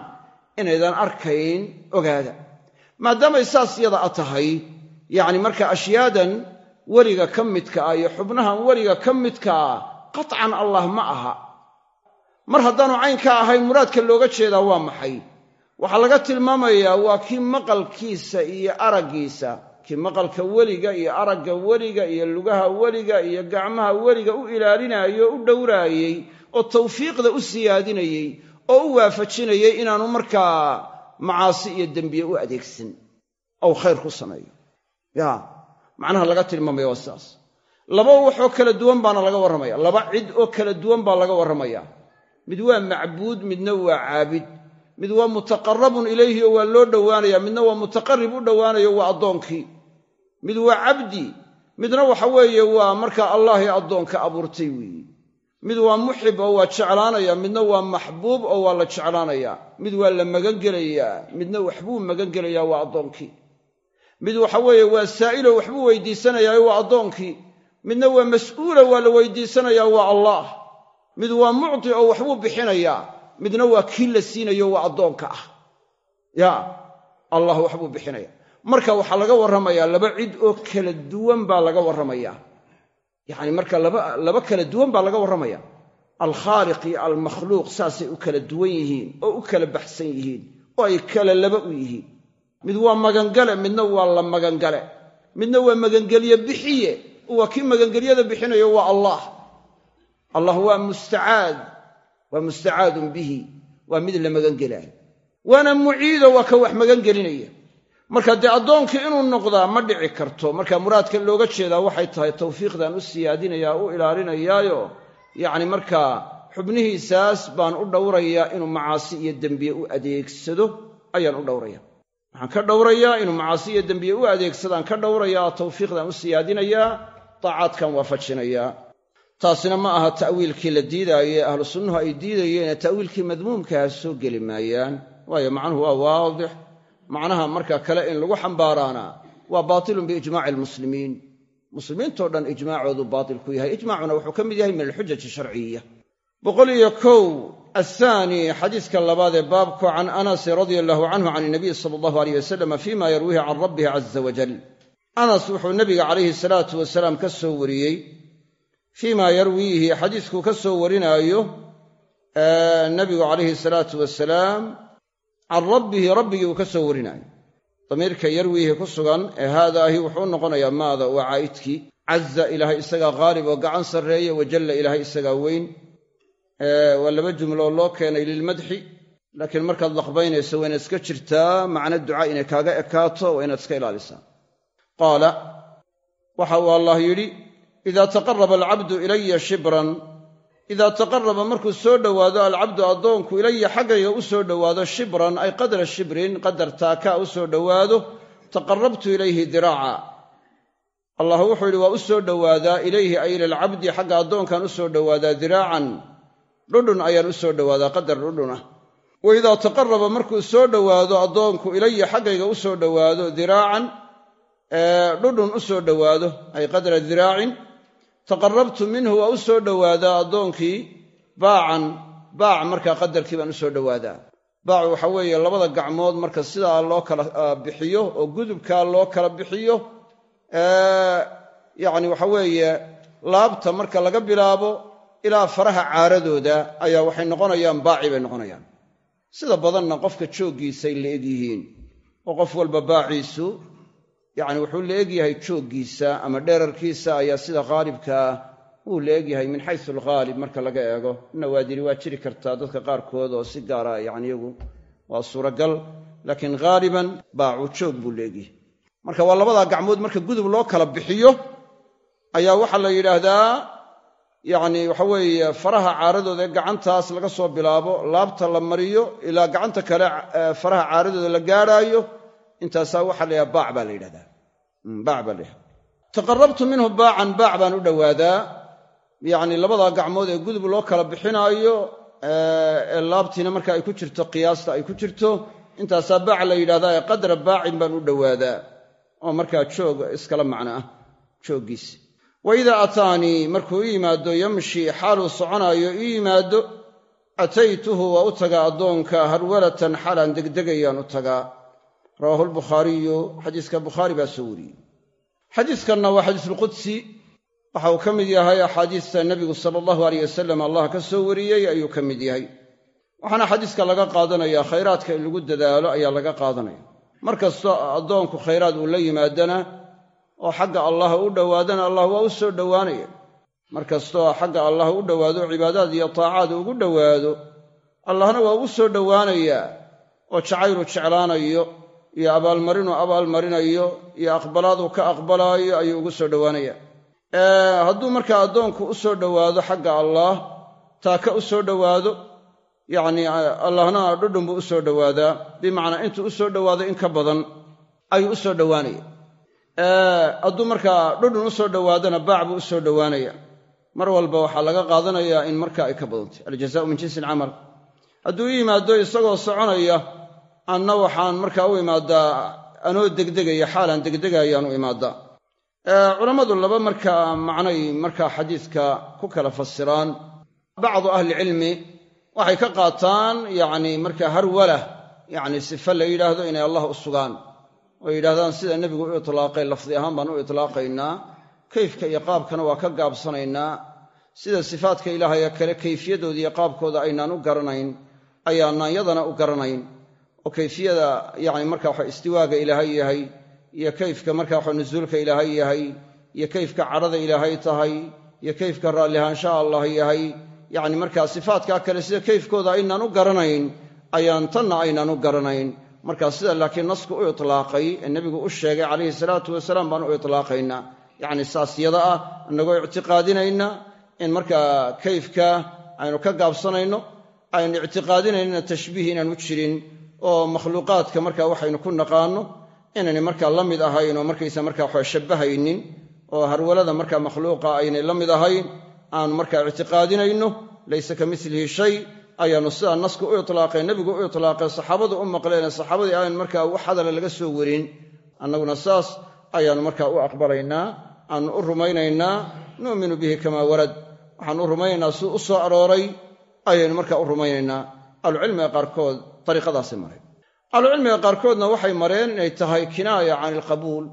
inaydan arkayn ogaada maadaamay saas yada a tahay yacni marka ashyaadan weliga ka midka ah iyo xubnahan weliga ka midka ah qatcan allah ma aha. Mar haddaanu caynka ahayn muraadka looga jeedaa waa maxay? Waxaa laga tilmaamayaa waa kii maqalkiisa iyo araggiisa kii maqalka weliga iyo aragga weliga iyo lugaha weliga iyo gacmaha weliga u ilaalinaayey oo u dhowraayey oo tawfiiqda u siyaadinayey oo u waafajinayey inaanu markaa macaasi iyo dembiye u adeegsan ou khayr ku sameeyo. Ya macnaha laga tilmaamaya waa sidaas laba waxoo kala duwan baana laga warramaya. Laba cid oo kala duwan baa laga warramaya. Mid waa macbuud midna waa caabid. Mid waa mutaqarabun ilayhi oo waa loo dhowaanaya. Midna waa mutaqarrib u dhowaanayo waa addoonkii. Mid waa cabdi midna waxa weeye waa markaa allaahii addoonka abuurtay weeye mid waa muxib oo waa jeclaanaya midna waa maxbuub oo waa la jeclaanaya. Mid waa la magangelayaa midna waxbuu magangelayaa waa addoonkii mid waxa weeye waa saa'ilo waxbuu weydiisanayaa waa addoonkii midna waa mas'uula waa la weydiisanayaa waa allaah mid waa mucti oo waxbuu bixinayaa midna waa kii la siinayo waa addoonka ah. Ya allah waxbuu bixinaya marka waxaa laga warramayaa laba cid oo kala duwan baa laga warramayaa yacni marka laba kala duwan baa laga warramaya. Alkhaaliq iyo almakhluuq saasay u kala duwan yihiin oo u kala baxsan yihiin oo ay kala laba u yihiin. Mid waa magangale midna waa la magangale. Midna waa magangelye bixiye waa kii magangelyada bixinayo waa allah. Allah waa mustacaad waa mustacaadun bihi waa mid la magangelaayo. Waana muciido waa ka wax magangelinaya marka dee addoonkii inuu noqdaa ma dhici karto. Marka muraadka looga jeedaa waxay tahay tawfiiqdan u siyaadinayaa u ilaalinayaayo. Yacni markaa xubnihiisaas baan u dhowrayaa inuu macaasi iyo dembiye u adeegsado ayaan u dhowraya waxaan ka dhowrayaa inuu macaasi iyo dembiye u adeegsadaan ka dhowrayaa tawfiiqdan u siyaadinayaa daacaadkan waafajinayaa taasina ma aha ta'wiilkii la diidaaye ahlu sunnuhu ay diidayeene ta'wiilkii madmuumkaha soo geli maayaan. Waayo macnuhu waa waadix macnaha marka kale in lagu xambaaraana waa baatilun biijmaaci almuslimiin. Muslimiintoo dhan ijmaacoodu baatil ku yahay. Ijmaacuna wuxuu ka mid yahay min alxujaji sharciya boqol iyo kow athaani xadiiska labaad ee baabku can anasi radia allahu canhu can inabiy sala allahu aleyh wasalam fima yarwiihi can rabbihi caza wajal anas wuxuu nabiga calayhi salaatu wasalaam ka soo wariyey. Fii ma yarwiihi xadiiskuu ka soo warinaayo nabigu calayhi salaatu wasalaam can rabbihi rabbigii uu ka soo warinaayo damiirka yarwiihi ku sugan ee haadaahi wuxuu noqonayaa maada waa caa'idkii caza ilaahay isagaa qaalib oo gacan sarreeya wajalla ilaahay isagaa weyn. Waa laba jumloo loo keenay lilmadxi laakiin markaad laqbaynayso waa inaad iska jirtaa macno ducaa inay kaaga ekaato waa inaad iska ilaalisaa. Qaala waxa uu allah yidhi ida taqaraba alcabdu ilaya shibran idaa taqaraba markuu soo dhowaado alcabdu addoonku ilaya xaggayga u soo dhowaado shibran ay qadra shibrin qadar taakaa u soo dhowaado taqarabtu ilayhi diraaca allah wuxuu yidhi waa u soo dhowaadaa ilayhi ay ila alcabdi xagga addoonkan u soo dhowaadaa diraacan dhudhun ayaan u soo dhowaadaa qadar dhudhun ah wa idaa taqaraba markuu soo dhowaado addoonku ilaya xaggayga u dhowaado diraacan dhudhun u soo ay qadra diraacin taqarabtu minhu waa u soo dhowaadaa addoonkii baacan baac markaa qadarkii baan u soo dhowaadaa baac waxa weeye labada gacmood marka sidaa loo kala bixiyo oo gudubkaa loo kala bixiyo yacni waxa weeye laabta marka laga bilaabo ilaa faraha caaradooda ayaa waxay noqonayaan baaci bay noqonayaan. Sida badanna qofka jooggiisay la egyihiin oo qof walba baaciisu yacni wuxuu la egyahay jooggiisa ama dheerarkiisa ayaa sida khaalibkaa wuu la egyahay min xaysu alghaalib marka laga eego. Nawaadiri waa jiri kartaa dadka qaarkood oo si gaara yani iyagu waa suuragal laakiin haaliban baacu joog buu la egyahay. Marka waa labadaa gacmood marka gudub loo kala bixiyo ayaa waxaa la yidhaahdaa yacni waxa weeye faraha caaradooda ee gacantaas laga soo bilaabo laabta la mariyo ilaa gacanta kale faraha caaradooda la gaadhaayo intaasaa waxaa la yidhaha baac baa la yidhahdaa baac baa taqarabtu minhu baacan baac baan u dhowaadaa yacni labadaa gacmood ee gudub loo kala bixinaayo ee laabtiina marka ay ku jirto qiyaasta ay ku jirto intaasaa baac la yidhahdaa ee qadra baacin baan u dhowaadaa oo markaa joog iskala macno ah jooggiisi wa idaa ataanii markuu i yimaado yamshi xaaluu soconaayo ii yimaado ataytuhu waa u tagaa addoonka harwalatan xaalaan degdegayaan u tagaa rawaahu lbukhaariyu xadiiska bukhaari baa soo wariyey. Xadiiskanna waa xadiisulqudsi waxa uu ka mid yahay axaadiista nebigu sala allahu aleyh wasalam allah ka soo wariyey ayuu ka mid yahay. Waxaana xadiiska laga qaadanaya khayraadka in lagu dadaalo ayaa laga qaadanaya. Mar kastoo addoonku khayraad uu la yimaadana oo xagga allah u dhowaadana allah waa u soo dhowaanaya. Mar kastoo xagga allah u dhowaado cibaadaad iyo taacaad ugu dhowaado allahna waa ugu soo dhowaanayaa oo jacaylu jeclaanayo iyo abaalmarinuu abaalmarinayo iyo aqbalaaduu ka aqbalaayo ayuu ugu soo dhowaanaya. Hadduu markaa addoonku u soo dhowaado xagga allaah taaka u soo dhowaado yacnii allahna dhudhun buu u soo dhowaadaa. Bimacnaa intuu u soo dhowaado in ka badan ayuu u soo dhowaanaya. Hadduu markaa dhudhun u soo dhowaadona baac buu u soo dhowaanaya. Mar walba waxaa laga qaadanayaa in marka ay ka badantay aljazaau min jinsi alcamal hadduu u yimaado isagoo soconaya anna waxaan markaa u imaadaa anoo degdegaya xaalaan degdegayaan u imaadaa. Culammadu laba markaa macnay markaa xadiidka ku kala fasiraan. Bacdu ahlicilmi waxay ka qaataan yacni markaa harwalah yacni sife la yidhaahdo inay allah u sugaan. Oo yidhahdaan sida nebigu u itlaaqay lafdi ahaan baan u itlaaqaynaa. Kayfka iyo qaabkana waa ka gaabsanaynaa. Sida sifaadka ilaahaya kale kayfiyadooda iyo qaabkooda aynaan u garanayn ayaanaan yadana u garanayn oo kayfiyada yacni marka waxa istiwaaga ilaahay yahay iyo kayfka marka waxa nusuulka ilaahay yahay iyo kayfka cadhada ilaahay tahay iyo kayfka raallihaanshaha allah yahay yacni markaa sifaadkaa kale sida kayfkooda aynaan u garanayn ayaan tanna aynaan u garanayn. Markaa sida laakiin nasku u itlaaqay ee nebigu u sheegay calayhi salaatu wasalaam baan u itlaaqaynaa yacni saas yada ah innagoo ictiqaadinayna in markaa kayfka aynu ka gaabsanayno aynu ictiqaadinaynana tashbiih inaanu jirin oo makhluuqaadka markaa waxaynu ku naqaanno inaynay markaa la mid ahayn oo markaysa markaa waxa shabbahaynin oo harwalada markaa makhluuqa aynay la mid ahayn aanu markaa ictiqaadinayno laysa ka milihi shay ayaannu sidaa nasku u itlaaqay nebigu u itlaaqay saxaabadu u maqleene saxaabadii aan markaa wax hadala laga soo warin annaguna saas ayaannu markaa u aqbalaynaa aanu u rumaynaynaa nu'minu bihi kamaa warad. Waxaanu u rumaynaynaa siduu u soo arooray ayaynu markaa u rumaynaynaa. Ahlucilmiga qaarkood ariiqadaasay mareen ahlucilmiga qaarkoodna waxay mareen inay tahay kinaaya can ilqabuul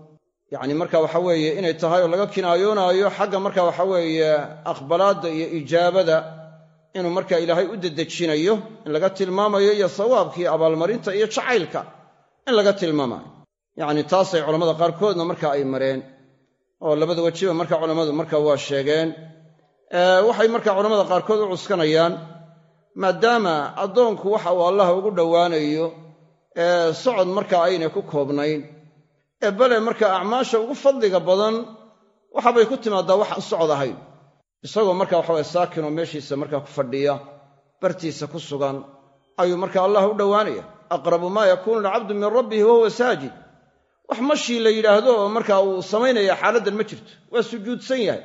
yacni marka waxa weeye inay tahay oo laga kinaayoonaayo xagga marka waxa weeye aqbalaadda iyo ijaabada inuu marka ilaahay u dedejinayo in laga tilmaamayo iyo sawaabkaiyo abaalmarinta iyo jacaylka in laga tilmaamayo yacni taasay culammada qaarkoodna marka ay mareen oo labada wejiba marka culammadu marka waa sheegeen. Waxay marka culammada qaarkood u cuskanayaan maadaama addoonku waxa uu allah ugu dhowaanayo ee socod marka aynay ku koobnayn ee bale marka acmaasha ugu fadliga badan waxabay ku timaaddaa waxaan socod ahayn. Isagoo marka waxaway saakinoo meeshiisa markaa ku fadhiya bartiisa ku sugan ayuu marka allah u dhowaanaya. Aqrabu maa yakuunu alcabdu min rabbihi wahuwa saajid. Wax mashii la yidhaahdo oo marka uu samaynaya xaaladdan ma jirto waa sujuudsan yahay.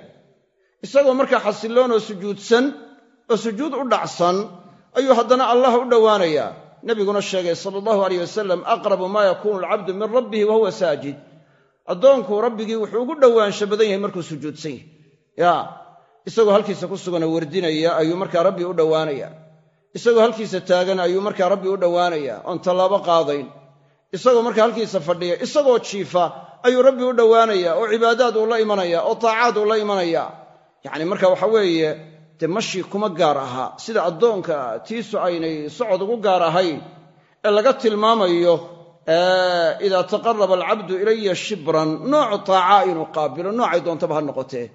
Isagoo markaa xasilloon oo sujuudsan oo sujuud u dhacsan ayuu haddana allah u dhowaanayaa. Nebiguna sheegay sala allahu aleyh wasalam aqrabu maa yakuunu alcabdu min rabbihi wa huwa saajid. Addoonku rabbigii wuxuu ugu dhowaansho badan yahay markuu sujuudsan yahay. Ya isagoo halkiisa ku suganoo wardinaya ayuu markaa rabbi u dhowaanaya isagoo halkiisa taagan ayuu markaa rabbi u dhowaanaya oon tallaabo qaadayn. Isagoo markaa halkiisa fadhiya isagoo jiifa ayuu rabbi u dhowaanaya oo cibaadaad uu la imanaya oo taacaad uu la imanaya. Yacni marka waxa weeye dee kuma gaar ahaa sida addoonka tiisu aynay socod ugu gaar ahayn ee laga tilmaamayo idaa taqaraba alcabdu ilaya shibran noocu taaca inuu qaabilo noocay doontaba ha noqotee.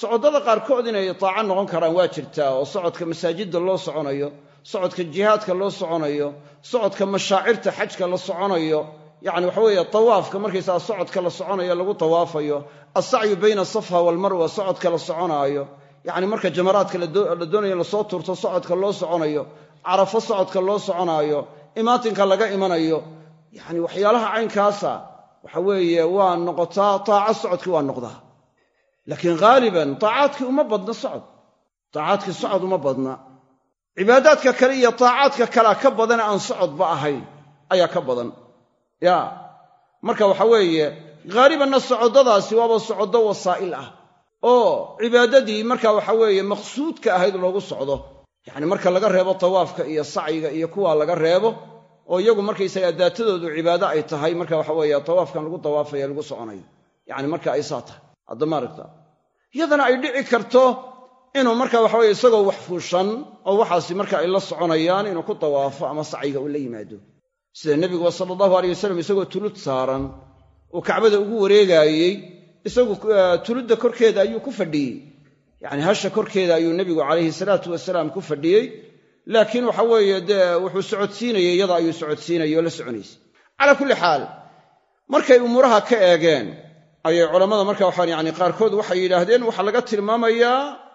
Socoddada qaarkood inay taaco noqon karaan waa jirtaa oo socodka masaajidda loo soconayo socodka jihaadka loo soconayo socodka mashaacirta xajka la soconayo. Yacni waxa weeye tawaafka markaysaga socodka la soconayo lagu tawaafayo alsacyu bayna asafa waalmarwa socodka la soconaayo yacni marka jamaraadka la doonayo la soo turto socodka loo soconayo carafo socodka loo soconaayo imaatinka laga imanayo yacni waxyaalaha caynkaasa waxa weeye waa noqotaa taaco socodkii waa noqdaa laakiin haaliban taacaadkii uma badna socod. Taacaadkii socod uma badna. Cibaadaadka kale iyo taacaadka kalea ka badane aan socodba ahayn ayaa ka badan. Ya marka waxa weeye haalibanna socoddadaasi waaba socoddo wasaa'il ah oo cibaadadii marka waxa weeye maqsuudka ahayd loogu socdo. Yacni marka laga reebo tawaafka iyo sacyiga iyo kuwaa laga reebo oo iyagu markaysaga daatadoodu cibaado ay tahay marka waxa weeye tawaafkan lagu tawaafaya lagu soconayo. Yacni marka ay saa tahay. Hadda maaragta iyadana ay dhici karto inuu marka waxa weye isagoo wax fuushan oo waxaasi marka ay la soconayaan inuu ku tawaafo ama sacyiga uu la yimaado. Sida nebiguba sala allahu aleyh wasalam isagoo tulud saaran uu kacbada ugu wareegaayey isagu tuludda korkeeda ayuu ku fadhiyey. Yacni hasha korkeeda ayuu nebigu calayhi salaatu wasalaam ku fadhiyey. Laakiin waxa weeye dee wuxuu socodsiinayey iyada ayuu socodsiinayey oo la soconaysay calaa kulli xaal markay umuuraha ka eegeen ayay culammada marka waxaan yani qaarkood waxay yidhaahdeen waxaa laga tilmaamayaa